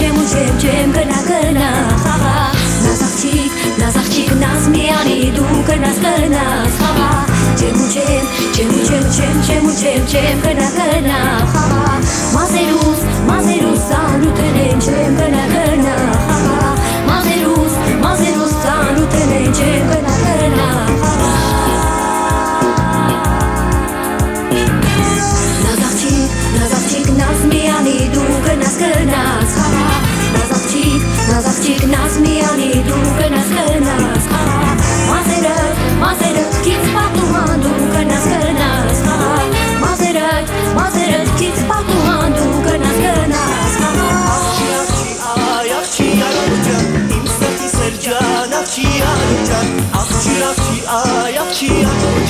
չեմ ու չեմ չեմ գնա գնա խաղա Նազ աղջիկ, նազ աղջիկ, նազ միանի դու գնաս գնաս խաղա Չեմ ու չեմ, չեմ ու չեմ չեմ չեմ ու չեմ չեմ գնա գնա խաղա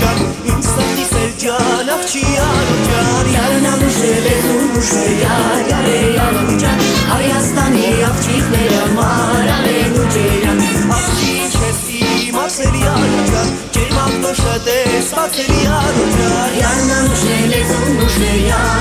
yarıcan İmsati sercan akçi yarıcan Yarınամուշել է զուշը յար յար է յարուջան Հայաստանի աղջիկները մարալեն ու ջերան Akçi çesti marsel yarıcan Cermak döşede spatel yarıcan Yarնանուշել է զուշը յար յար է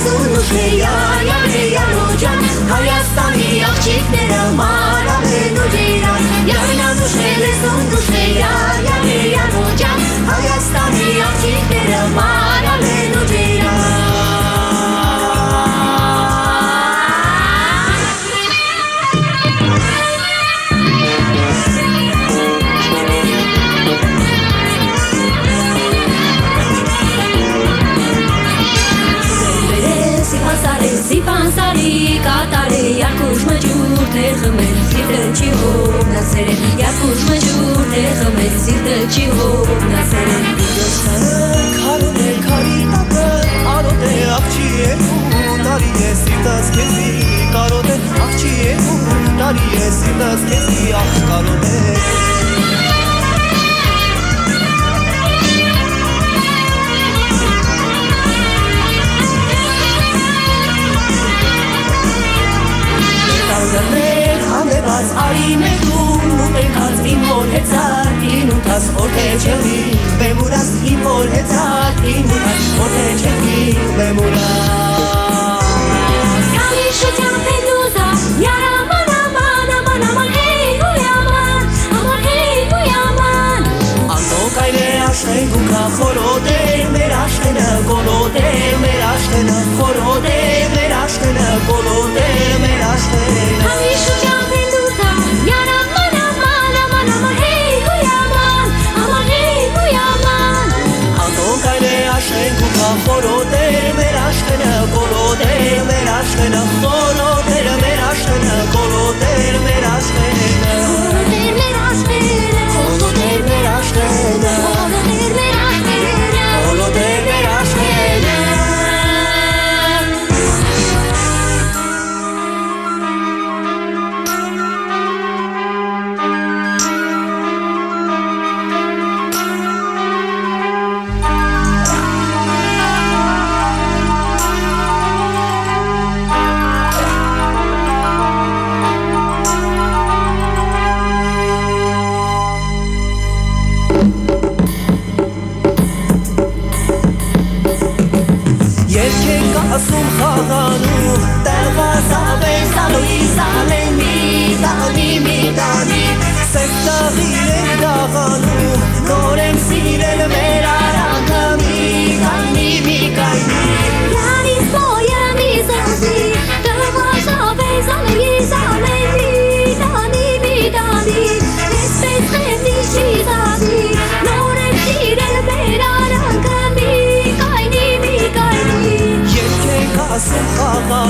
Yarնանուշել է զուշը յար յար է յարուջան Հայաստանի աղջիկները մարալեն ու ջերան Yarնանուշել խմել, սիրտը չի հոգնասեր է, Քարոն է քարի տակը Արոտ է աղջի երկու Տարի է սիրտաս քեզի Կարոտ է աղջի երկու Տարի է սիրտաս քեզի Աղ կարոտ է հանեված արի մեկում Ուտենքած իմ որ հեծար as orquídeas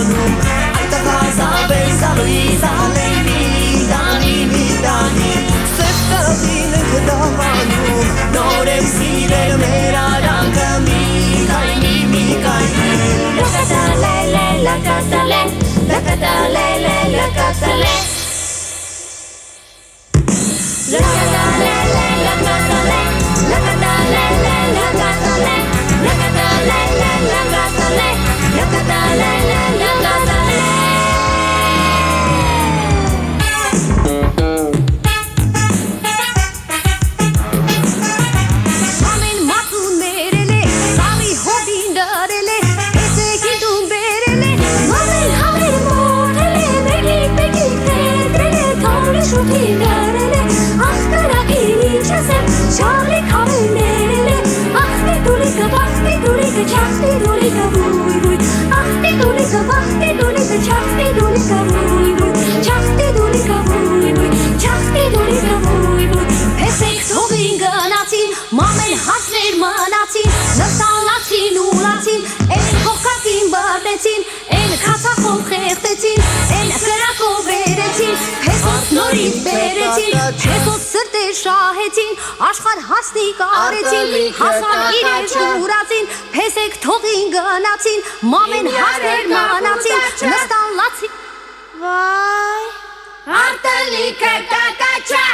Hanım Ayda Gaza Beyza Rıza Leyli Dani Mi Dani Sırtta Dile Gıda Hanım Norem Sile Mera Ranka Mi Kayni Mi Kayni La Kata Le Le La Kata Le La Kata Le Le La Kata Le Chachti dulika Vui vui Achti dulika Bachti dulika Chachti dulika Vui vui Chachti dulika Vui vui Chachti dulika Vui vui Pesek sogin ganatin Mamen hasner manatin Նստալացին ուլացին Են կողքակին բարտեցին Են քացախով խեղտեցին Են կրակով վերեցին Փեսոս նորից բերեցին Սրտե շահեցին Աշխար հասնիկ արեցին Հասան իրեր շուրացին Փեսեք թողին գնացին Մամեն հասներ մանացին Նստալացին Վայ, արտելիքը կակաչա